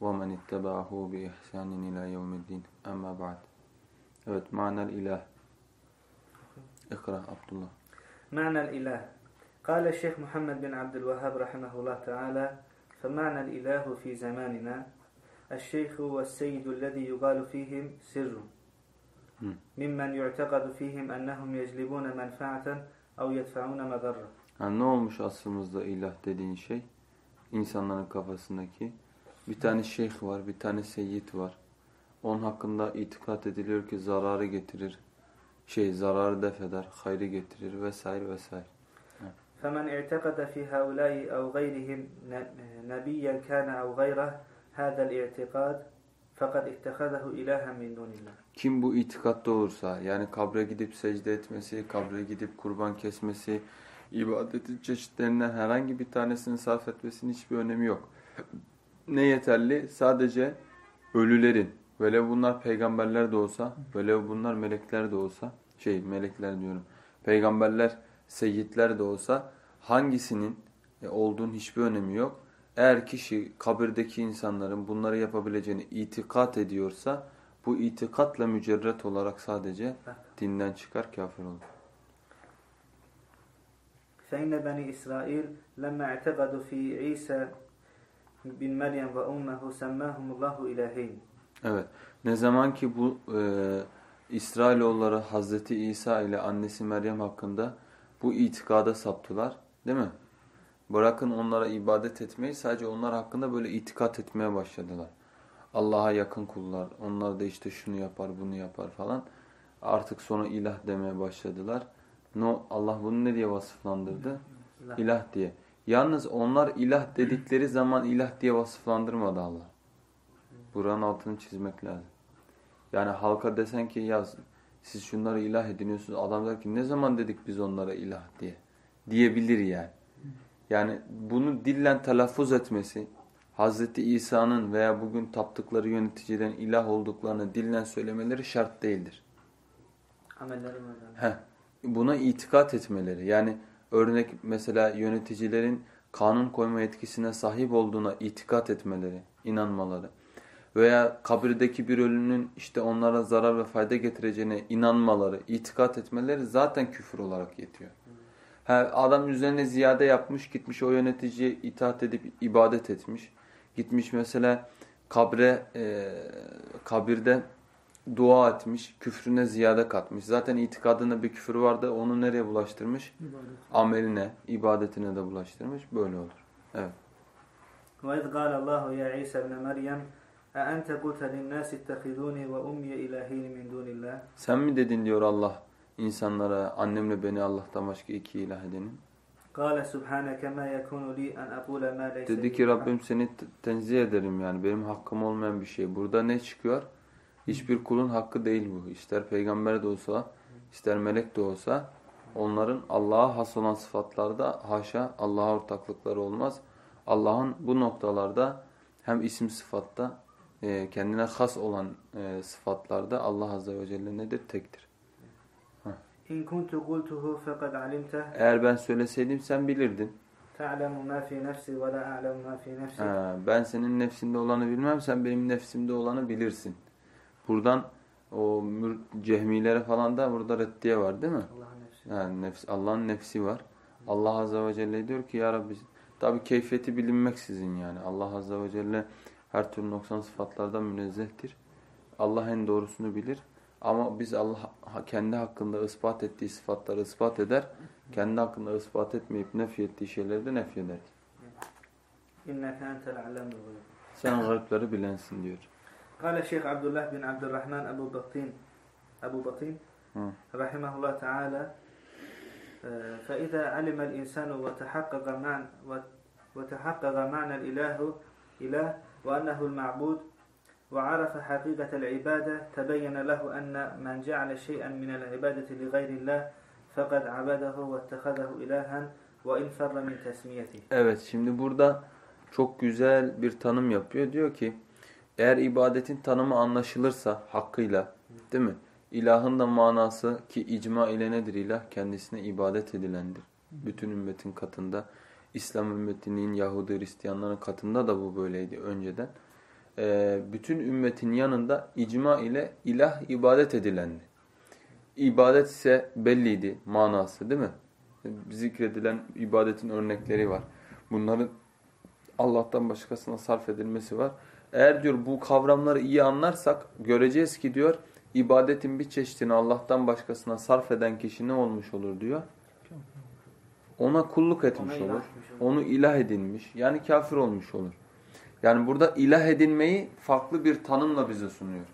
ومن اتبعه بإحسان إلى يوم الدين أما بعد Evet, manel ilah. اقرأ عبد الله. معنى الإله قال الشيخ محمد بن عبد الوهاب رحمه الله تعالى فمعنى الإله في زماننا الشيخ والسيد الذي يقال فيهم سر. ممن يعتقد فيهم أنهم يجلبون منفعة أو يدفعون مضرة Yani ne olmuş asrımızda ilah dediğin şey? İnsanların kafasındaki. Bir tane şeyh var, bir tane seyyid var. Onun hakkında itikat ediliyor ki zararı getirir. Şey zararı def eder, hayrı getirir vesaire vesaire. فمن اعتقد في هؤلاء أو غيرهم ن- نبيا كان أو غيره هذا الاعتقاد فقد اتخذه إلها من دون الله Kim bu itikatta olursa yani kabre gidip secde etmesi, kabre gidip kurban kesmesi, ibadetin çeşitlerinden herhangi bir tanesini sarf etmesinin hiçbir önemi yok. Ne yeterli? Sadece ölülerin, böyle bunlar peygamberler de olsa, böyle bunlar melekler de olsa, şey melekler diyorum, peygamberler, seyyidler de olsa hangisinin e, olduğunun hiçbir önemi yok. Eğer kişi kabirdeki insanların bunları yapabileceğini itikat ediyorsa bu itikatla mücerret olarak sadece dinden çıkar kafir olur. فإن بني إسرائيل لما اعتقدوا في عيسى bin Meryem ve ummehu semmâhumullahu ilaheyn. Evet. Ne zaman ki bu e, İsrailoğulları Hazreti İsa ile annesi Meryem hakkında bu itikada saptılar. Değil mi? Bırakın onlara ibadet etmeyi sadece onlar hakkında böyle itikat etmeye başladılar. Allah'a yakın kullar. Onlar da işte şunu yapar, bunu yapar falan. Artık sonra ilah demeye başladılar. No, Allah bunu ne diye vasıflandırdı? İlah diye. Yalnız onlar ilah dedikleri zaman ilah diye vasıflandırmadı Allah. Buranın altını çizmek lazım. Yani halka desen ki ya siz şunları ilah ediniyorsunuz. Adam der ki ne zaman dedik biz onlara ilah diye. Diyebilir yani. Yani bunu dillen telaffuz etmesi, Hazreti İsa'nın veya bugün taptıkları yöneticilerin ilah olduklarını dillen söylemeleri şart değildir. Amellerim öyle. Heh, buna itikat etmeleri. Yani örnek mesela yöneticilerin kanun koyma yetkisine sahip olduğuna itikat etmeleri, inanmaları. Veya kabirdeki bir ölünün işte onlara zarar ve fayda getireceğine inanmaları, itikat etmeleri zaten küfür olarak yetiyor. Ha, adam üzerine ziyade yapmış, gitmiş o yöneticiye itaat edip ibadet etmiş. Gitmiş mesela kabre, e, kabirde dua etmiş, küfrüne ziyade katmış. Zaten itikadında bir küfür vardı, onu nereye bulaştırmış? Ameline, ibadetine de bulaştırmış. Böyle olur. Evet. وإذ قال الله يا عيسى ابن مريم أأنت قلت للناس اتخذوني وأمي إلهين من دون الله Sen mi dedin diyor Allah insanlara annemle beni Allah'tan başka iki ilah edenin? قال سبحانك ما يكون لي أن أقول ما ليس Dedi لي ki بحق. Rabbim seni te- tenzih ederim yani benim hakkım olmayan bir şey. Burada ne çıkıyor? Hiçbir kulun hakkı değil bu. İster peygamber de olsa, ister melek de olsa onların Allah'a has olan sıfatlarda haşa Allah'a ortaklıkları olmaz. Allah'ın bu noktalarda hem isim sıfatta e, kendine has olan e, sıfatlarda Allah Azze ve Celle nedir? Tektir. Eğer ben söyleseydim sen bilirdin. Ben senin nefsinde olanı bilmem, sen benim nefsimde olanı bilirsin. Buradan o cehmilere falan da burada reddiye var değil mi? Allah'ın nefsi. Yani nefs, Allah'ın nefsi var. Allah Azze ve Celle diyor ki ya Rabbi tabi keyfiyeti bilinmeksizin yani. Allah Azze ve Celle her türlü noksan sıfatlardan münezzehtir. Allah en doğrusunu bilir. Ama biz Allah kendi hakkında ispat ettiği sıfatları ispat eder. Kendi hakkında ispat etmeyip nefy ettiği şeyleri de nefy ederiz. Sen garipleri bilensin diyor. قال الشيخ عبد الله بن عبد الرحمن أبو بطين أبو بطين Hı. رحمه الله تعالى آه، فإذا علم الإنسان وتحقق معنى وتحقق معنى الإله إله وأنه المعبود وعرف حقيقة العبادة تبين له أن من جعل شيئا من العبادة لغير الله فقد عبده واتخذه إلها وإن فر من تسميته Evet şimdi burada çok güzel bir tanım yapıyor. Diyor ki eğer ibadetin tanımı anlaşılırsa hakkıyla değil mi? İlahın da manası ki icma ile nedir ilah? Kendisine ibadet edilendir. Bütün ümmetin katında. İslam ümmetinin Yahudi Hristiyanların katında da bu böyleydi önceden. Ee, bütün ümmetin yanında icma ile ilah ibadet edilendi. İbadet ise belliydi manası değil mi? Zikredilen ibadetin örnekleri var. Bunların Allah'tan başkasına sarf edilmesi var. Eğer diyor bu kavramları iyi anlarsak göreceğiz ki diyor ibadetin bir çeşidini Allah'tan başkasına sarf eden kişi ne olmuş olur diyor. Ona kulluk etmiş Ona olur. Onu ilah edinmiş. Yani kafir olmuş olur. Yani burada ilah edinmeyi farklı bir tanımla bize sunuyor.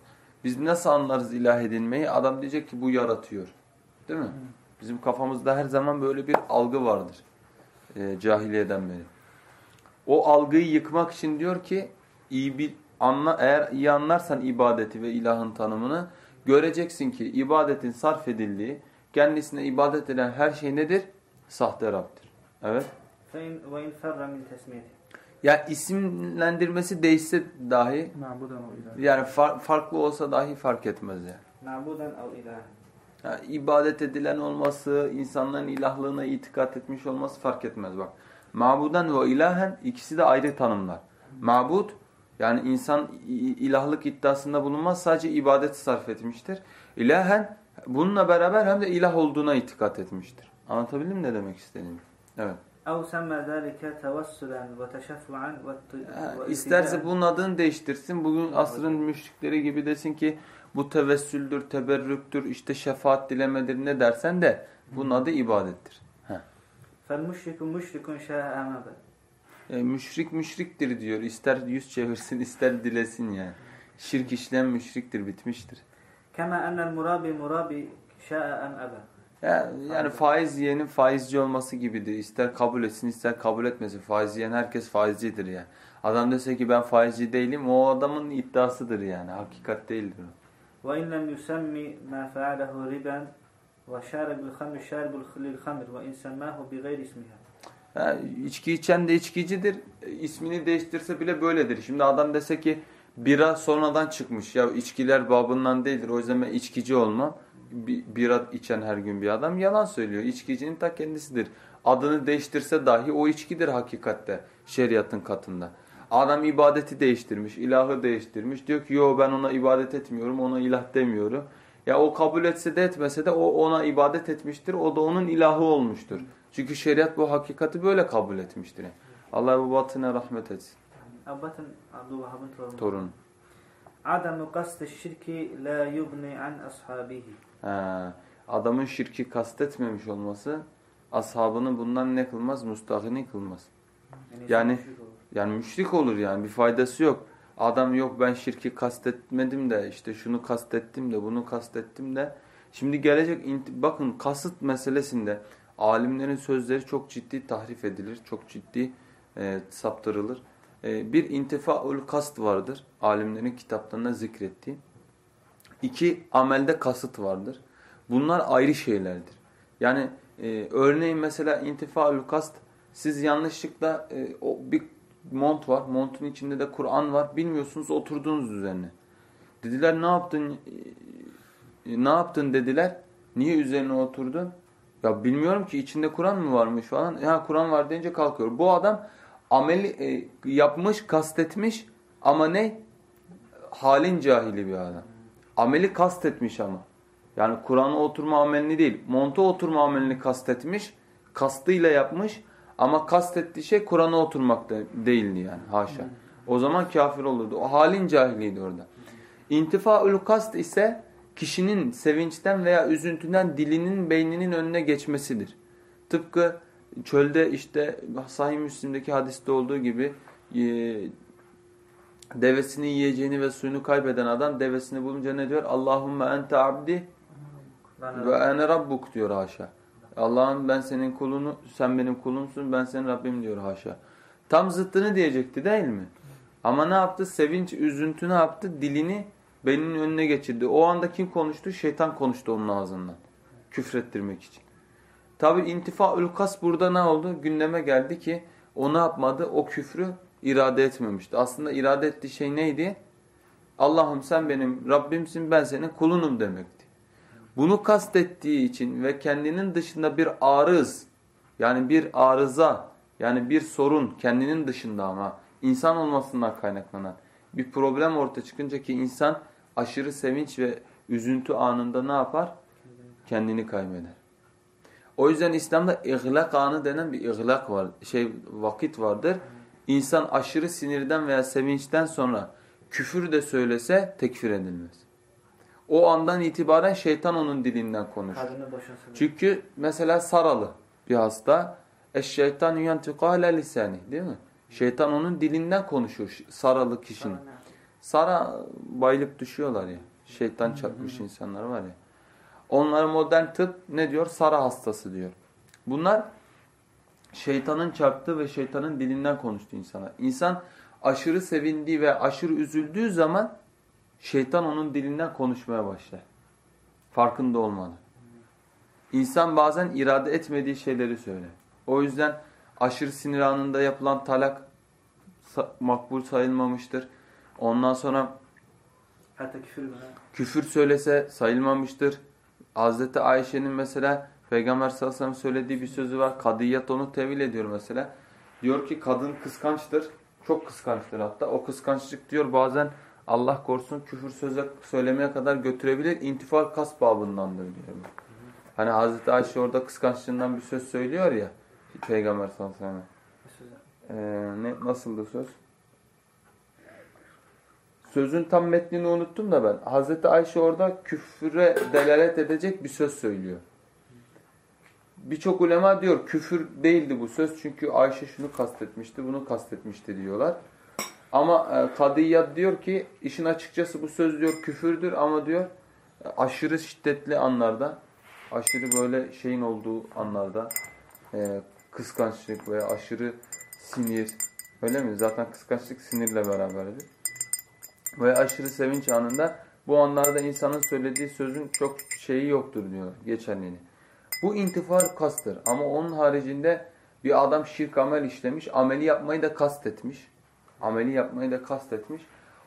Biz nasıl anlarız ilah edinmeyi? Adam diyecek ki bu yaratıyor. Değil mi? Bizim kafamızda her zaman böyle bir algı vardır. Ee, cahiliyeden beri. O algıyı yıkmak için diyor ki iyi bir anla eğer iyi anlarsan ibadeti ve ilahın tanımını göreceksin ki ibadetin sarf edildiği, kendisine ibadet eden her şey nedir? Sahte Rab'dir. Evet. Ya isimlendirmesi değişse dahi yani far, farklı olsa dahi fark etmez yani. yani. İbadet edilen olması, insanların ilahlığına itikat etmiş olması fark etmez bak. Mabudan ve ilahen ikisi de ayrı tanımlar. Mabud yani insan i- ilahlık iddiasında bulunmaz sadece ibadet sarf etmiştir. İlahen bununla beraber hem de ilah olduğuna itikat etmiştir. Anlatabildim mi ne demek istediğimi? Evet. أو سمى ذلك توسلا وتشفعا وات- Ha, واتباعا. İsterse bunun adını değiştirsin. Bugün asrın müşrikleri gibi desin ki bu tevessüldür, teberrüktür, işte şefaat dilemedir ne dersen de bunun adı ibadettir. Ha. فالمشرك مشرك شاء أمابا e, müşrik müşriktir diyor. İster yüz çevirsin ister dilesin yani. Şirk işlem müşriktir bitmiştir. Kema enel murabi murabi şa'a em ebe. Yani, yani faiz yiyenin faizci olması gibidir. İster kabul etsin ister kabul etmesin. Faiz yiyen herkes faizcidir yani. Adam dese ki ben faizci değilim o adamın iddiasıdır yani. Hakikat değildir o. Ve in lem yusemmi ma fealehu riben ve şarebil hamr şarebil lil hamr ve in semmahu bi gayri ismiha. Ha, içki içen de içkicidir. İsmini değiştirse bile böyledir. Şimdi adam dese ki bira sonradan çıkmış. Ya içkiler babından değildir. O yüzden ben içkici olmam. Bi- Bira içen her gün bir adam yalan söylüyor. İçkicinin ta kendisidir. Adını değiştirse dahi o içkidir hakikatte şeriatın katında. Adam ibadeti değiştirmiş, ilahı değiştirmiş. Diyor ki yo ben ona ibadet etmiyorum, ona ilah demiyorum. Ya o kabul etse de etmese de o ona ibadet etmiştir. O da onun ilahı olmuştur. Çünkü şeriat bu hakikati böyle kabul etmiştir. Allah Ebu Batın'a rahmet etsin. Ebu Batın Abdülvahhab'ın torunu. Torunu. Adamı kaste şirki la yugni an ashabihi. Adamın şirki kastetmemiş olması ashabını bundan ne kılmaz? Mustahini kılmaz. Yani yani müşrik, yani müşrik olur yani bir faydası yok. Adam yok ben şirki kastetmedim de işte şunu kastettim de bunu kastettim de. Şimdi gelecek bakın kasıt meselesinde alimlerin sözleri çok ciddi tahrif edilir. Çok ciddi e, saptırılır. E, bir intifaul kast vardır. Alimlerin kitaplarında zikrettiği. İki amelde kasıt vardır. Bunlar ayrı şeylerdir. Yani e, örneğin mesela intifaul kast siz yanlışlıkla e, o bir mont var. Montun içinde de Kur'an var. Bilmiyorsunuz oturduğunuz üzerine. Dediler ne yaptın? E, ne yaptın dediler. Niye üzerine oturdun? Ya bilmiyorum ki içinde Kur'an mı varmış falan. Ya Kur'an var deyince kalkıyor. Bu adam ameli e, yapmış, kastetmiş ama ne? Halin cahili bir adam. Ameli kastetmiş ama. Yani Kur'an'a oturma amelini değil, monta oturma amelini kastetmiş, kastıyla yapmış ama kastettiği şey Kur'an'a oturmak da değildi yani haşa. O zaman kafir olurdu. O halin cahiliydi orada. İntifaül kast ise kişinin sevinçten veya üzüntüden dilinin beyninin önüne geçmesidir. Tıpkı çölde işte Sahih Müslim'deki hadiste olduğu gibi e, devesini yiyeceğini ve suyunu kaybeden adam devesini bulunca ne diyor? Allahümme ente abdi ve ene rabbuk diyor haşa. Allah'ım ben senin kulunu, sen benim kulumsun, ben senin Rabbim diyor haşa. Tam zıttını diyecekti değil mi? Ama ne yaptı? Sevinç, üzüntü ne yaptı? Dilini beyninin önüne geçirdi. O anda kim konuştu? Şeytan konuştu onun ağzından. Küfrettirmek için. Tabi intifaül kas burada ne oldu? Gündeme geldi ki o ne yapmadı? O küfrü irade etmemişti. Aslında irade ettiği şey neydi? Allah'ım sen benim Rabbimsin ben senin kulunum demekti. Bunu kastettiği için ve kendinin dışında bir arız yani bir arıza yani bir sorun kendinin dışında ama insan olmasından kaynaklanan bir problem ortaya çıkınca ki insan aşırı sevinç ve üzüntü anında ne yapar? Kendini kaybeder. O yüzden İslam'da ihlak anı denen bir ihlak var. Şey vakit vardır. İnsan aşırı sinirden veya sevinçten sonra küfür de söylese tekfir edilmez. O andan itibaren şeytan onun dilinden konuşur. Çünkü mesela saralı bir hasta eşşeytan yantiqu ala lisani değil mi? Şeytan onun dilinden konuşuyor saralı kişinin. Sara bayılıp düşüyorlar ya. Şeytan çarpmış insanlar var ya. Onlara modern tıp ne diyor? Sara hastası diyor. Bunlar şeytanın çarptığı ve şeytanın dilinden konuştuğu insanlar. İnsan aşırı sevindiği ve aşırı üzüldüğü zaman şeytan onun dilinden konuşmaya başlar. Farkında olmadan. İnsan bazen irade etmediği şeyleri söyler. O yüzden aşırı sinir anında yapılan talak makbul sayılmamıştır. Ondan sonra Hatta küfür bile. küfür söylese sayılmamıştır. Hazreti Ayşe'nin mesela Peygamber sallallahu aleyhi ve sellem söylediği bir sözü var. Kadiyat onu tevil ediyor mesela. Diyor ki kadın kıskançtır. Çok kıskançtır hatta. O kıskançlık diyor bazen Allah korusun küfür söze söylemeye kadar götürebilir. İntifal kas babındandır diyor. Hani Hazreti Ayşe orada kıskançlığından bir söz söylüyor ya. Peygamber sallallahu aleyhi ve sellem. Ee, ne, nasıldı söz? Sözün tam metnini unuttum da ben. Hazreti Ayşe orada küfre delalet edecek bir söz söylüyor. Birçok ulema diyor küfür değildi bu söz çünkü Ayşe şunu kastetmişti, bunu kastetmişti diyorlar. Ama e, Kadiyyat diyor ki işin açıkçası bu söz diyor küfürdür ama diyor aşırı şiddetli anlarda, aşırı böyle şeyin olduğu anlarda e, kıskançlık veya aşırı sinir öyle mi? Zaten kıskançlık sinirle beraberdir. Ve aşırı sevinç anında bu anlarda insanın söylediği sözün çok şeyi yoktur diyor geçerliliğini. Bu intifar kastır ama onun haricinde bir adam şirk amel işlemiş, ameli yapmayı da kastetmiş. Ameli yapmayı da kastetmiş.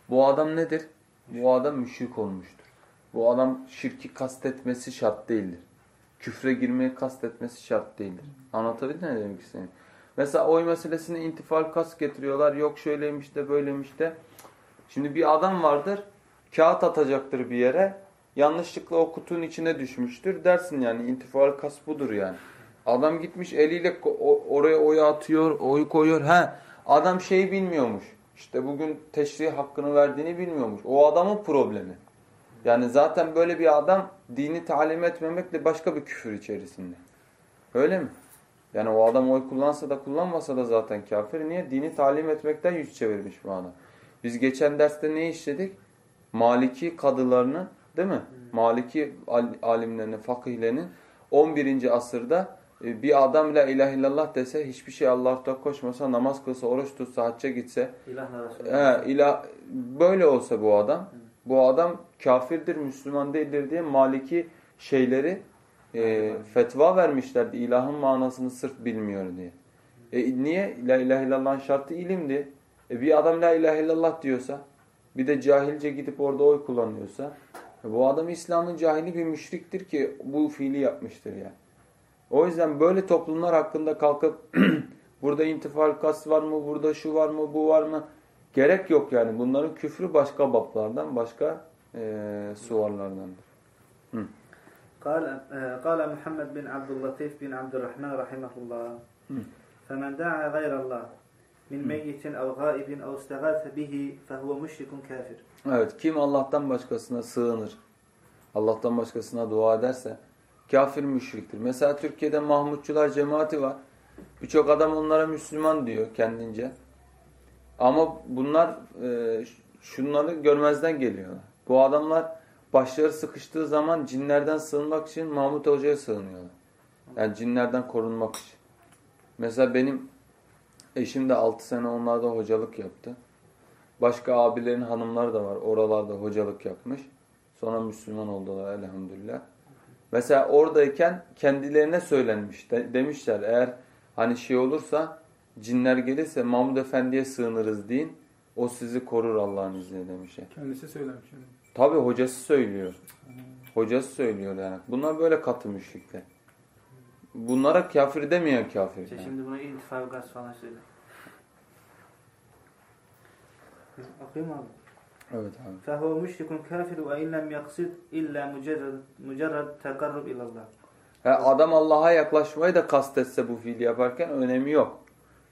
Bu adam nedir? Bu adam müşrik olmuştur. Bu adam şirki kastetmesi şart değildir. Küfre girmeyi kastetmesi şart değildir. Anlatabildim mi demek istediğimi? Mesela oy meselesine intifal kas getiriyorlar. Yok şöyleymiş de böyleymiş de. Şimdi bir adam vardır, kağıt atacaktır bir yere, yanlışlıkla o kutunun içine düşmüştür. Dersin yani intifal kas budur yani. Adam gitmiş eliyle oraya oy atıyor, oy koyuyor. He, adam şeyi bilmiyormuş. İşte bugün teşrih hakkını verdiğini bilmiyormuş. O adamın problemi. Yani zaten böyle bir adam dini talim etmemekle başka bir küfür içerisinde. Öyle mi? Yani o adam oy kullansa da kullanmasa da zaten kafir. Niye? Dini talim etmekten yüz çevirmiş bu adam. Biz geçen derste ne işledik? Maliki kadılarını değil mi? Maliki alimlerinin, fakihlerinin 11. asırda e, bir adam la ilahe illallah dese, hiçbir şey Allah'ta koşmasa, namaz kılsa, oruç tutsa, hacca gitse, he, ilah, böyle olsa bu adam, bu adam kafirdir, Müslüman değildir diye Maliki şeyleri e, fetva vermişlerdi. ilahın manasını sırf bilmiyor diye. E, niye? La ilahe illallah'ın şartı ilimdi. E bir adam la ilahe illallah diyorsa, bir de cahilce gidip orada oy kullanıyorsa, e bu adam İslam'ın cahili bir müşriktir ki bu fiili yapmıştır yani. O yüzden böyle toplumlar hakkında kalkıp burada intifal kas var mı, burada şu var mı, bu var mı? Gerek yok yani. Bunların küfrü başka bablardan, başka e, suvarlardandır. قال قال محمد بن عبد اللطيف بن عبد الرحمن رحمه الله فمن دعا غير الله min meyyitin ev gaibin ev istegâfe bihi fehuve müşrikun kafir. Evet, kim Allah'tan başkasına sığınır, Allah'tan başkasına dua ederse kafir müşriktir. Mesela Türkiye'de Mahmutçular cemaati var. Birçok adam onlara Müslüman diyor kendince. Ama bunlar e, şunları görmezden geliyorlar. Bu adamlar başları sıkıştığı zaman cinlerden sığınmak için Mahmut Hoca'ya sığınıyorlar. Yani cinlerden korunmak için. Mesela benim Eşim de 6 sene onlarda hocalık yaptı. Başka abilerin hanımları da var. Oralarda hocalık yapmış. Sonra Müslüman oldular elhamdülillah. Mesela oradayken kendilerine söylenmiş. De, demişler eğer hani şey olursa cinler gelirse Mahmud Efendi'ye sığınırız deyin. O sizi korur Allah'ın izniyle demişler. Kendisi söylemiş. Yani. Tabi hocası söylüyor. Hocası söylüyor yani. Bunlar böyle katı müşrikler. Bunlara kafir demeyen kafir. İşte yani. şimdi buna intifa gaz falan söyle. Okuyayım abi. Evet abi. فهو مشرك كافر وإن لم يقصد إلا مجرد مجرد تقرب إلى الله. Ha, adam Allah'a yaklaşmayı da kastetse bu fiili yaparken önemi yok.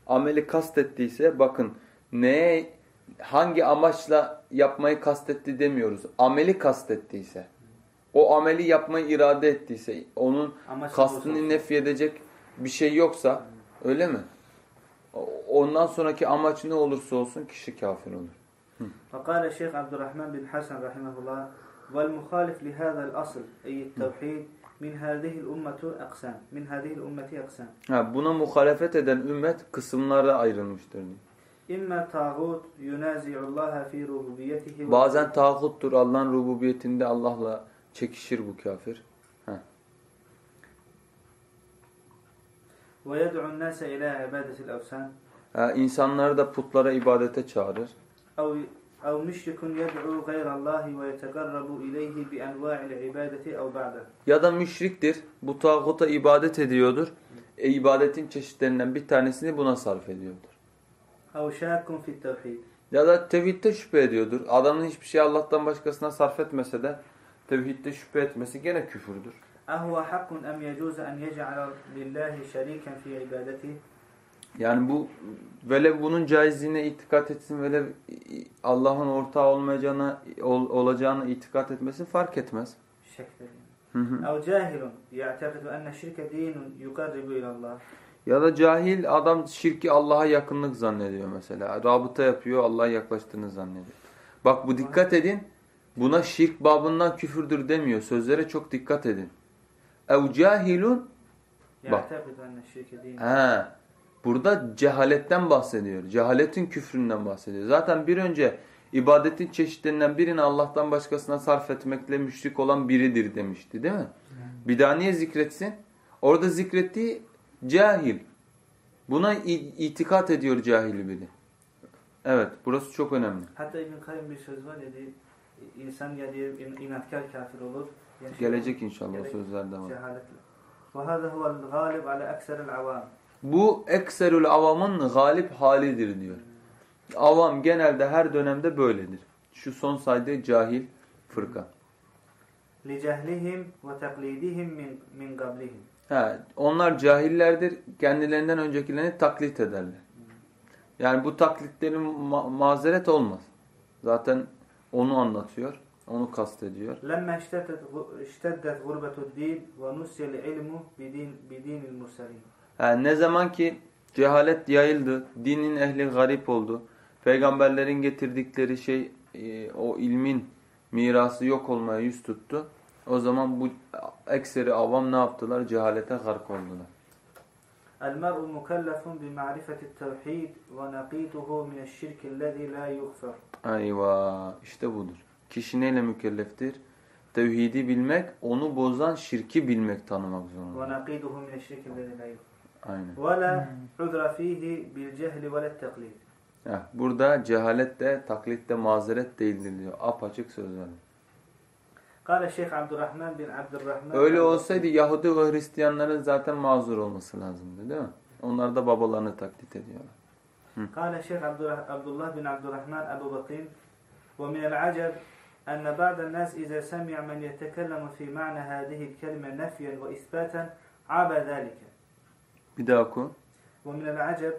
Ameli kastettiyse bakın neye hangi amaçla yapmayı kastetti demiyoruz. Ameli kastettiyse. O ameli yapmayı irade ettiyse onun Amaç kastını olsun. nefyedecek bir şey yoksa öyle mi? O- Ondan sonraki amaç ne olursa olsun kişi kafir olur. فقال الشيخ عبد الرحمن بن حسن رحمه الله والمخالف لهذا الأصل أي التوحيد من هذه الأمة أقسام من هذه الأمة أقسام Ha, buna muhalefet eden ümmet kısımlara ayrılmıştır. diyor. إما طاغوت ينازع الله في ربوبيته Bazen tağuttur Allah'ın rububiyetinde Allah'la çekişir bu kafir. ويدعو الناس إلى عبادة الأوثان Ha, insanları da putlara ibadete çağırır. أو أو مشرك يدعو غير الله ويتقرب إليه بأنواع العبادة أو بعده Ya da müşriktir. Bu tağuta ibadet ediyordur. E, ibadetin çeşitlerinden bir tanesini buna sarf ediyordur. أو شاك في التوحيد Ya da tevhidde şüphe ediyordur. Adamın hiçbir şey Allah'tan başkasına sarf etmese de tevhidde şüphe etmesi gene küfürdür. أهو حق أم يجوز أن يجعل لله شريكا في عبادته yani bu velev bunun caizliğine itikat etsin, velev Allah'ın ortağı olmayacağına ol, olacağına itikat etmesi fark etmez. Ev cahilun ya'teqidu enne şirke dinun yukarribu ilallah. Ya da cahil adam şirki Allah'a yakınlık zannediyor mesela. Rabıta yapıyor, Allah'a yaklaştığını zannediyor. Bak bu dikkat edin. Buna şirk babından küfürdür demiyor. Sözlere çok dikkat edin. Ev cahilun Bak. He. Burada cehaletten bahsediyor. Cehaletin küfründen bahsediyor. Zaten bir önce ibadetin çeşitlerinden birini Allah'tan başkasına sarf etmekle müşrik olan biridir demişti değil mi? Bir daha niye zikretsin? Orada zikrettiği cahil. Buna i- itikat ediyor cahil biri. Evet burası çok önemli. Hatta İbn Kayyum bir söz var dedi insan ya diye in- inatkar kafir olur. ya şey Gelecek inşallah o Gerek- sözlerde var. Cehaletle. وهذا هو الغالب على أكثر العوام Bu ekserül avamın galip halidir diyor. Avam genelde her dönemde böyledir. Şu son saydığı cahil fırka. لجهلهم وتقليدهم من من قبلهم He, onlar cahillerdir. Kendilerinden öncekilerini taklit ederler. Yani bu taklitlerin ma mazeret olmaz. Zaten onu anlatıyor. Onu kastediyor. لما اشتدت اشتدت غربة الدين ونسي العلم بدين بدين المرسلين Yani ne zaman ki cehalet yayıldı, dinin ehli garip oldu, peygamberlerin getirdikleri şey e, o ilmin mirası yok olmaya yüz tuttu. O zaman bu ekseri avam ne yaptılar? Cehalete gark oldular. المرء مكلف بمعرفة التوحيد ونقيضه من الشرك الذي لا يغفر Ayva işte budur. Kişi neyle mükelleftir? Tevhidi bilmek, onu bozan şirki bilmek, tanımak zorunda. ونقيضه من الشرك الذي لا يغفر Aynen. ولا عذر فيه بالجهل ولا التقليد Heh, burada cehalet de taklit de mazeret değildir diyor. Apaçık sözler. قال الشيخ عبد الرحمن بن عبد الرحمن Öyle olsaydı Yahudi ve Hristiyanların zaten mazur olması lazımdı değil mi? Onlar da babalarını taklit ediyorlar. قال الشيخ عبد الرح- عبد الله بن عبد الرحمن أبو بكر ومن العجب أن بعض الناس إذا سمع من يتكلم في معنى هذه الكلمة نفيا وإثباتا عاب ذلك Bir daha oku. ومن العجب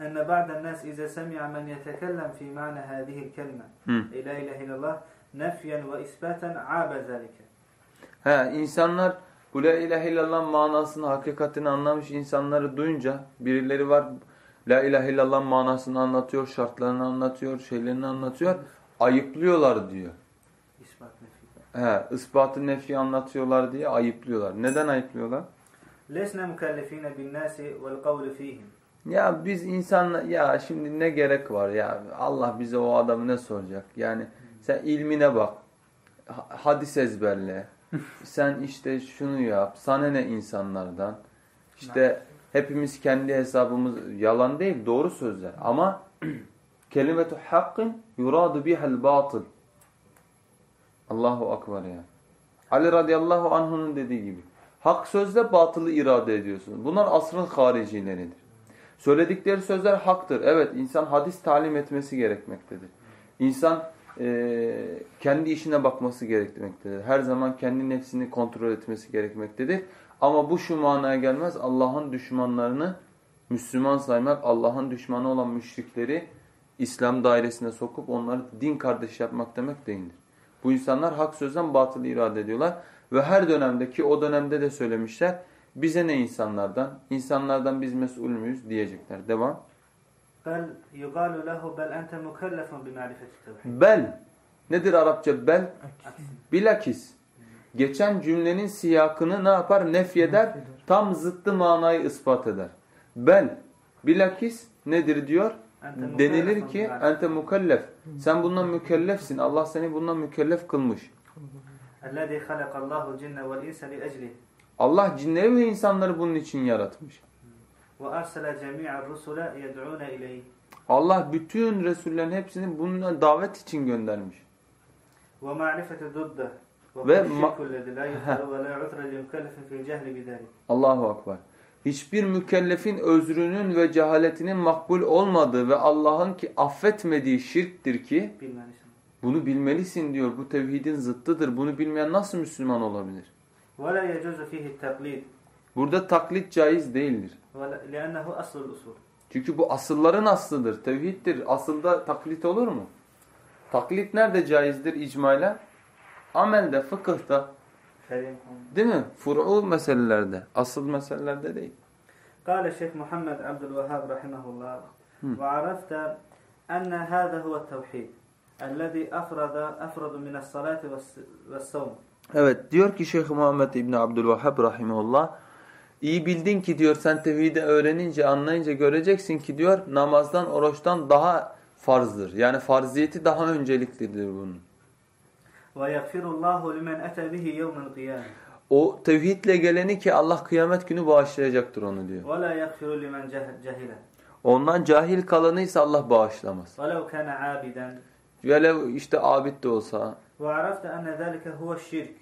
أن بعض الناس إذا سمع من يتكلم في معنى هذه الكلمة Hı. لا إله إلا الله نفيا وإثباتا عاب ذلك He, insanlar bu la ilahe illallah manasını, hakikatini anlamış insanları duyunca birileri var la ilahe illallah manasını anlatıyor, şartlarını anlatıyor, şeylerini anlatıyor. Ayıplıyorlar diyor. إثبات نفي He, ispatı nefi anlatıyorlar diye ayıplıyorlar. Neden ayıplıyorlar? lesne mükellefine bin nasi vel kavlu fihim. Ya biz insanla ya şimdi ne gerek var ya Allah bize o adamı ne soracak? Yani sen ilmine bak. Hadis ezberle. sen işte şunu yap. Sana ne insanlardan? İşte hepimiz kendi hesabımız yalan değil doğru sözler ama kelimetu hakkın yuradu bihel batıl. Allahu akbar ya. Ali radıyallahu anh'ın dediği gibi. Hak sözle batılı irade ediyorsun. Bunlar asrın haricileridir. Söyledikleri sözler haktır. Evet insan hadis talim etmesi gerekmektedir. İnsan eee, kendi işine bakması gerekmektedir. Her zaman kendi nefsini kontrol etmesi gerekmektedir. Ama bu şu manaya gelmez. Allah'ın düşmanlarını Müslüman saymak, Allah'ın düşmanı olan müşrikleri İslam dairesine sokup onları din kardeş yapmak demek değildir. Bu insanlar hak sözden batılı irade ediyorlar. Ve her dönemdeki o dönemde de söylemişler. Bize ne insanlardan? İnsanlardan biz mesul müyüz diyecekler. Devam. Bel yugalu lehu bel ente mukellefun bi Bel. Nedir Arapça bel? Bilakis. Geçen cümlenin siyakını ne yapar? Nefyeder. Tam zıttı manayı ispat eder. Bel. Bilakis nedir diyor? Denilir ki ente mukellef. Sen bundan mükellefsin. Allah seni bundan mükellef kılmış. الذي خلق الله الجن والإنس لأجله Allah cinleri ve insanları bunun için yaratmış. وأرسل جميع الرسل يدعون إليه Allah bütün Resullerin hepsini bununla davet için göndermiş. ومعرفة ضده Ve وهو ma- الشرك الذي لا يغفر ولا عذر لمكلف في الجهل بذلك Allahu Akbar. Hiçbir mükellefin özrünün ve cehaletinin makbul olmadığı ve Allah'ın ki affetmediği şirktir ki bilmelisin. bunu bilmelisin diyor. Bu tevhidin zıttıdır. Bunu bilmeyen nasıl Müslüman olabilir? ولا يجوز فيه التقليد Burada taklit caiz değildir. ولا- لأنه أصل الأصول Çünkü bu asılların aslıdır. Tevhiddir. Asılda taklit olur mu? Taklit nerede caizdir icmayla? Amelde, fıkıhta. كريم Değil mi? Fur'u meselelerde. Asıl meselelerde değil. قال الشيخ محمد عبد الوهاب رحمه الله هم. وعرفت أن هذا هو التوحيد الذي أفرد أفرد من الصلاة والس- والصوم Evet diyor ki Şeyh Muhammed İbni Abdülvahhab rahimahullah iyi bildin ki diyor sen tevhidi öğrenince anlayınca göreceksin ki diyor namazdan oruçtan daha farzdır. Yani farziyeti daha önceliklidir bunun. ويغفر الله لمن أتى به يوم القيامة O tevhidle geleni ki Allah kıyamet günü bağışlayacaktır onu diyor. ولا يغفر لمن جه- جهله Ondan cahil kalanıysa Allah bağışlamaz. ولو كان عابدا Velev işte abid de olsa. وعرفت أن ذلك هو الشرك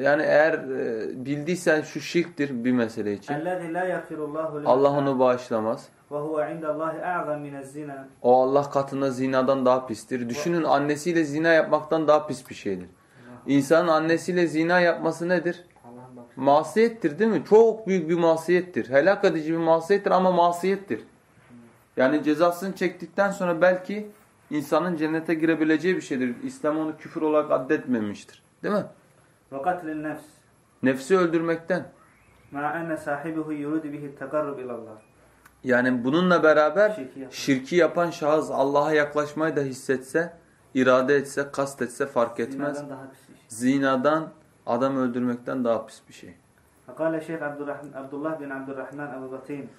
Yani eğer e, bildiysen şu şirktir bir mesele için. الذي لا يغفر الله لمن Allah onu bağışlamaz. وهو عند الله أعظم من الزنا O Allah katında zinadan daha pistir. Düşünün annesiyle zina yapmaktan daha pis bir şeydir. İnsanın annesiyle zina yapması nedir? Allah'ın bak. Masiyettir değil mi? Çok büyük bir masiyettir. Helak edici bir masiyettir ama masiyettir. Yani cezasını çektikten sonra belki insanın cennete girebileceği bir şeydir. İslam onu küfür olarak addetmemiştir. Değil mi? Vakatlin nefs. Nefsi öldürmekten. Ma enne sahibihi yuridu bihi tekarrub ilallah. Yani bununla beraber şirki yapan, şirki şahıs Allah'a yaklaşmayı da hissetse, irade etse, kast etse fark etmez. Zinadan daha pis bir şey. Zinadan adam öldürmekten daha pis bir şey. Fakale Şeyh Abdullah bin Abdurrahman Ebu Batin.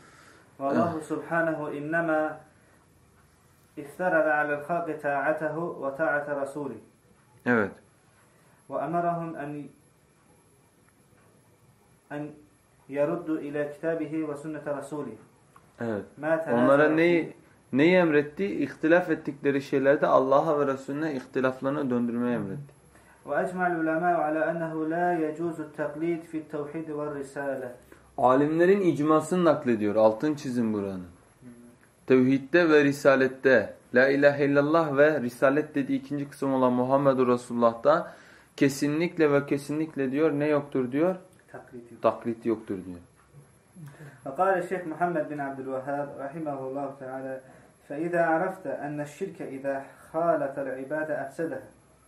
Vallahu eh. subhanahu innema افترض على الخلق طاعته وطاعة رسوله Evet. وأمرهم أن أن يردوا إلى كتابه وسنة رسوله Evet. ما تنازع Onlara فيه. neyi neyi emretti? İhtilaf ettikleri şeylerde Allah'a ve Resulüne ihtilaflarını döndürmeyi emretti. وأجمع العلماء على أنه لا يجوز التقليد في التوحيد والرسالة Alimlerin icmasını naklediyor. Altın çizin buranın. Tevhidde ve risalette La ilahe illallah ve risalet dediği ikinci kısım olan Muhammedur Resulullah'ta kesinlikle ve kesinlikle diyor ne yoktur diyor? تقليد Taklit yoktur diyor. فقال الشيخ محمد بن عبد الوهاب رحمه الله تعالى فإذا عرفت أن الشرك إذا خالط العبادة أفسدها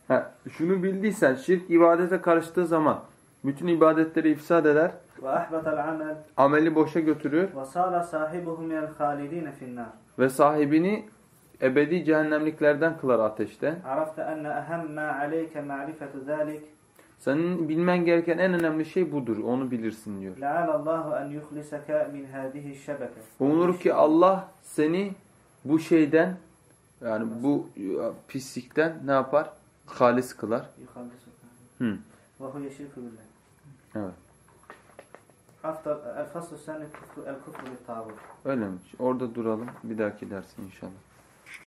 Ha, şunu bildiysen şirk ibadete karıştığı zaman bütün ibadetleri ifsad eder. Ameli boşa götürür. Ve sahibini ebedi cehennemliklerden kılar ateşte. Senin bilmen gereken en önemli şey budur. Onu bilirsin diyor. Umur ki Allah seni bu şeyden yani bu e, pislikten ne yapar? Halis kılar. Hı. Evet. Hafta el faslu sene el kufru. Öyle mi? Orada duralım. Bir dahaki dersin inşallah.